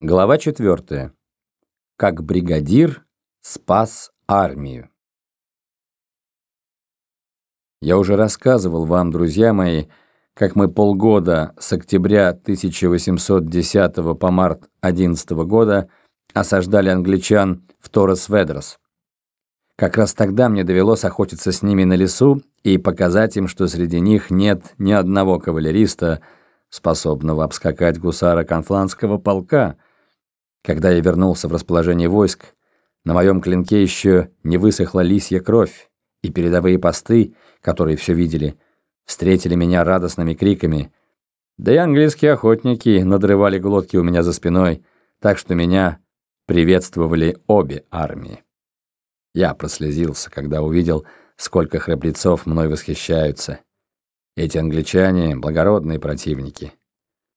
Глава 4. Как бригадир спас армию. Я уже рассказывал вам, друзья мои, как мы полгода с октября 1810 по март 11 года осаждали англичан в Торрес-Ведрос. Как раз тогда мне довелось охотиться с ними на лесу и показать им, что среди них нет ни одного кавалериста, способного обскакать гусара конфланского полка – когда я вернулся в расположение войск, на моем клинке еще не высохла лисья кровь, и передовые посты, которые все видели, встретили меня радостными криками. Да и английские охотники надрывали глотки у меня за спиной, так что меня приветствовали обе армии. Я прослезился, когда увидел, сколько храбрецов мной восхищаются. Эти англичане — благородные противники.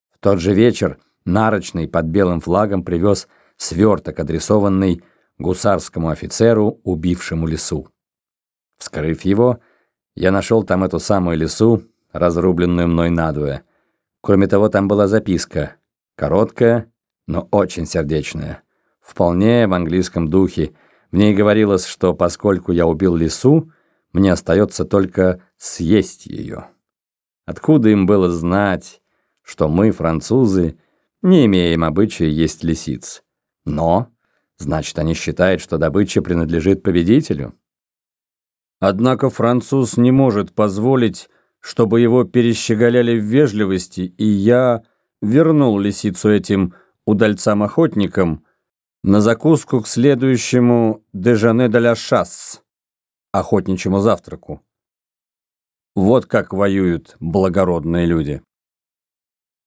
В тот же вечер Нарочный под белым флагом привез сверток, адресованный гусарскому офицеру, убившему лесу. Вскрыв его, я нашел там эту самую лесу, разрубленную мной надвое. Кроме того, там была записка, короткая, но очень сердечная. Вполне в английском духе. В ней говорилось, что поскольку я убил лису, мне остается только съесть ее. Откуда им было знать, что мы, французы, не имеем обычая есть лисиц. Но, значит, они считают, что добыча принадлежит победителю. Однако француз не может позволить, чтобы его перещеголяли в вежливости, и я вернул лисицу этим удальцам-охотникам на закуску к следующему «дежане де ля шасс» — охотничьему завтраку. Вот как воюют благородные люди.